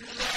الْأَفْلَامِ